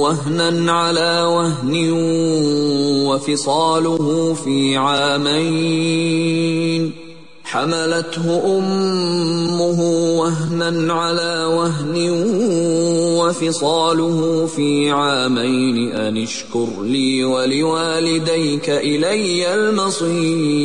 وهنا على وهن وفصاله في عامين. حملته أمه وهنا على وهن وفصاله في عامين. أن اشكر لي ولوالديك إلي المصير.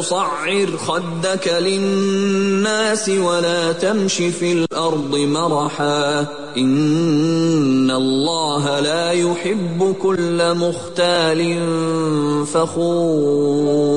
تصعر خدك للناس ولا تمش في الأرض مرحا. إن الله لا يحب كل مختال فخور.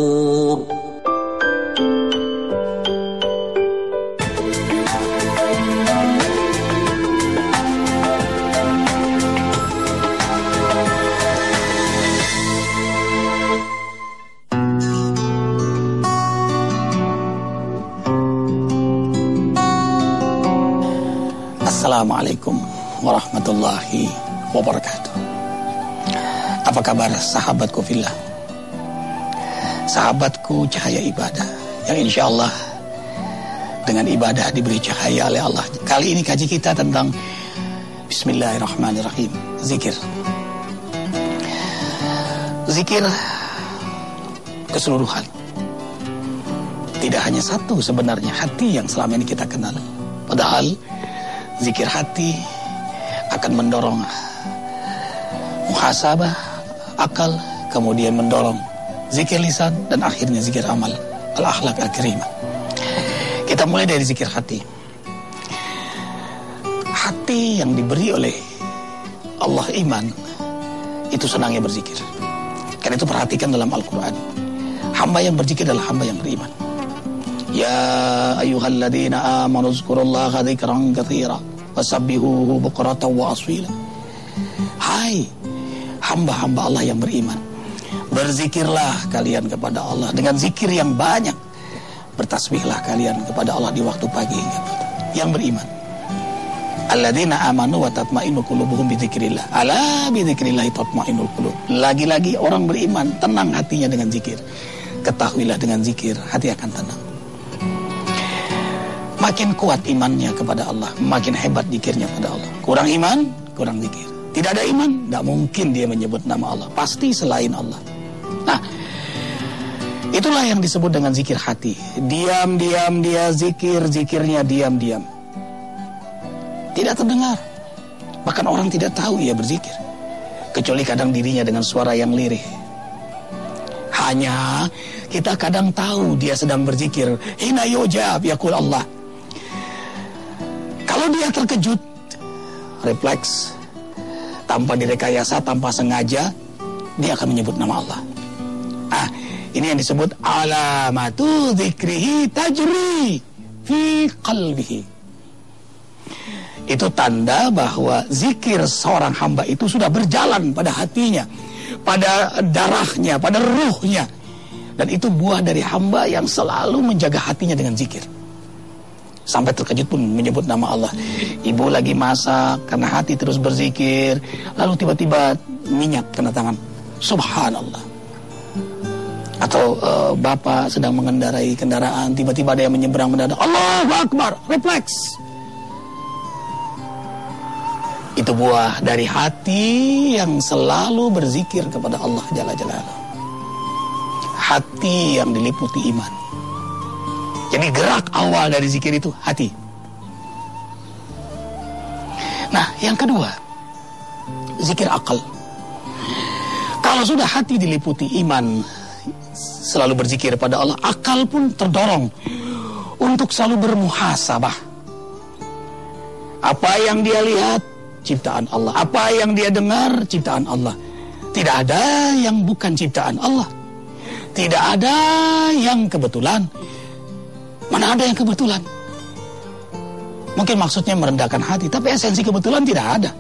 Assalamualaikum warahmatullahi wabarakatuh. Apa kabar sahabatku fillah? Sahabatku cahaya ibadah yang insya Allah dengan ibadah diberi cahaya oleh Allah. Kali ini kaji kita tentang Bismillahirrahmanirrahim, zikir. Zikir keseluruhan. Tidak hanya satu sebenarnya hati yang selama ini kita kenal. Padahal zikir hati akan mendorong muhasabah akal kemudian mendorong zikir lisan dan akhirnya zikir amal. Al akhlak al karimah kita mulai dari zikir hati. Hati yang diberi oleh Allah iman itu senangnya berzikir. Karena itu perhatikan dalam Al-Quran. Hamba yang berzikir adalah hamba yang beriman يا أيها الذين آمنوا اذكروا الله ذكرا كثيرا وسبحوه بكرة وأصيلا Hai hamba-hamba Allah yang beriman Berzikirlah kalian kepada Allah Dengan zikir yang banyak Bertasbihlah kalian kepada Allah di waktu pagi Yang beriman Alladzina amanu wa tatmainu qulubuhum bidzikrillah. Ala bidzikrillah tatmainul qulub. Lagi-lagi orang beriman tenang hatinya dengan zikir. Ketahuilah dengan zikir hati akan tenang. Makin kuat imannya kepada Allah, makin hebat zikirnya kepada Allah. Kurang iman, kurang zikir. Tidak ada iman, tidak mungkin dia menyebut nama Allah. Pasti selain Allah. Nah, itulah yang disebut dengan zikir hati. Diam-diam dia zikir, zikirnya diam-diam. Tidak terdengar. Bahkan orang tidak tahu ia berzikir. Kecuali kadang dirinya dengan suara yang lirih. Hanya kita kadang tahu dia sedang berzikir. Hina yujab yakul Allah. Dia terkejut, refleks, tanpa direkayasa, tanpa sengaja, dia akan menyebut nama Allah. Ah, ini yang disebut alamatu zikrihi tajri fi qalbihi. Itu tanda bahwa zikir seorang hamba itu sudah berjalan pada hatinya, pada darahnya, pada ruhnya. Dan itu buah dari hamba yang selalu menjaga hatinya dengan zikir. Sampai terkejut pun menyebut nama Allah. Ibu lagi masak karena hati terus berzikir. Lalu tiba-tiba minyak kena tangan. Subhanallah. Atau uh, bapak sedang mengendarai kendaraan, tiba-tiba ada yang menyeberang mendadak. Allahu Akbar, refleks itu buah dari hati yang selalu berzikir kepada Allah Jalla Jalaluhu. Hati yang diliputi iman. Jadi gerak awal dari zikir itu hati. Nah, yang kedua, zikir akal. Kalau sudah hati diliputi iman, selalu berzikir pada Allah, akal pun terdorong untuk selalu bermuhasabah. Apa yang dia lihat, ciptaan Allah. Apa yang dia dengar, ciptaan Allah. Tidak ada yang bukan ciptaan Allah. Tidak ada yang kebetulan. Mana ada yang kebetulan? Mungkin maksudnya merendahkan hati, tapi esensi kebetulan tidak ada.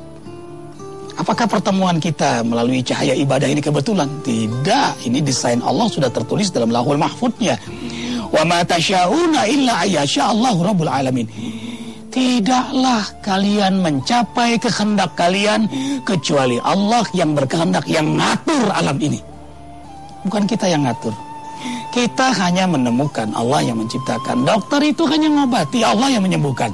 Apakah pertemuan kita melalui cahaya ibadah ini kebetulan? Tidak, ini desain Allah sudah tertulis dalam lahul mahfudnya. Wa ma tasyauna illa ayyasha Allahu rabbul alamin. Tidaklah kalian mencapai kehendak kalian kecuali Allah yang berkehendak yang ngatur alam ini. Bukan kita yang ngatur. Kita hanya menemukan Allah yang menciptakan. Dokter itu hanya mengobati, Allah yang menyembuhkan.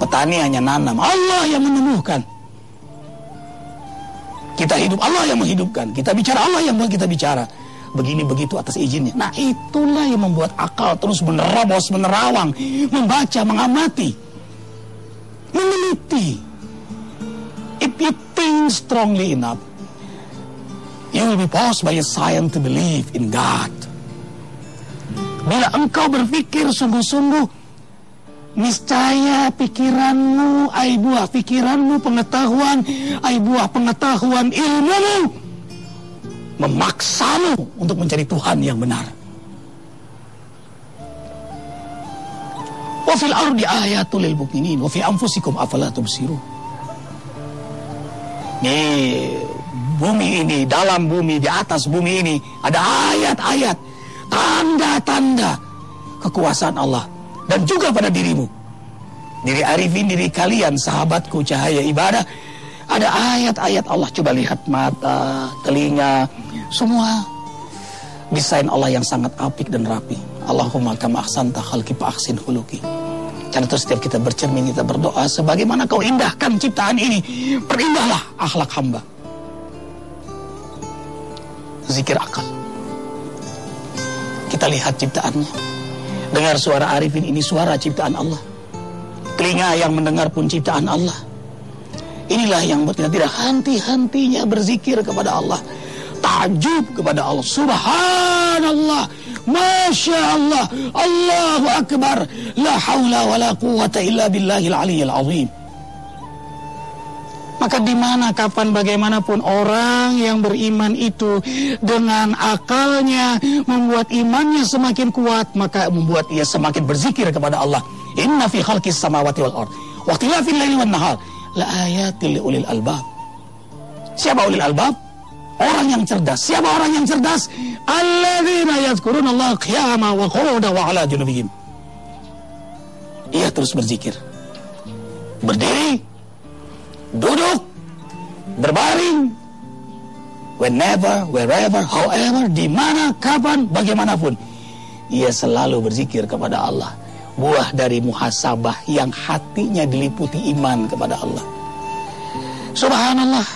Petani hanya nanam, Allah yang menemukan. Kita hidup, Allah yang menghidupkan. Kita bicara, Allah yang buat kita bicara begini begitu atas izinnya. Nah itulah yang membuat akal terus menerobos, menerawang, membaca, mengamati, meneliti. If you think strongly enough, you will be forced by a science to believe in God. Bila engkau berpikir sungguh-sungguh, niscaya pikiranmu, ai buah pikiranmu, pengetahuan, ai buah pengetahuan ilmumu memaksamu untuk mencari Tuhan yang benar. Wa fil ardi ayatul lil mukminin wa fi anfusikum afala tubsirun. Di bumi ini, dalam bumi, di atas bumi ini ada ayat-ayat, tanda-tanda kekuasaan Allah dan juga pada dirimu. Diri Arifin, diri kalian, sahabatku cahaya ibadah, ada ayat-ayat Allah coba lihat mata, telinga, semua desain Allah yang sangat apik dan rapi. Allahumma kama ahsanta khalqi fa ahsin khuluqi. Karena itu setiap kita bercermin, kita berdoa, sebagaimana kau indahkan ciptaan ini, perindahlah akhlak hamba. Zikir akal. Kita lihat ciptaannya. Dengar suara Arifin ini suara ciptaan Allah. Telinga yang mendengar pun ciptaan Allah. Inilah yang buat kita tidak henti-hentinya berzikir kepada Allah takjub kepada Allah. Subhanallah. Masya Allah. Allahu Akbar. La hawla wa la quwata illa billahil aliyil azim. Maka di mana, kapan, bagaimanapun orang yang beriman itu dengan akalnya membuat imannya semakin kuat, maka membuat ia semakin berzikir kepada Allah. Inna fi khalqis samawati wal ard wa ikhtilafil laili wan nahar la ayatil ulil albab. Siapa ulil albab? orang yang cerdas. Siapa orang yang cerdas? Alladzina yadhkuruna Allah qiyama wa qu'udan wa ala junubihim. Ia terus berzikir. Berdiri, duduk, berbaring, whenever, wherever, however, di mana, kapan, bagaimanapun. Ia selalu berzikir kepada Allah. Buah dari muhasabah yang hatinya diliputi iman kepada Allah. Subhanallah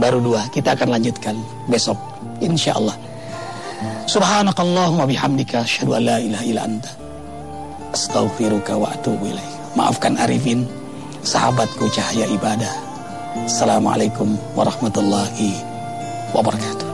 baru dua. Kita akan lanjutkan besok. Insya Allah. Subhanakallahumma bihamdika asyhadu an la ilaha illa anta astaghfiruka wa atubu ilaik. Maafkan Arifin, sahabatku cahaya ibadah. Assalamualaikum warahmatullahi wabarakatuh.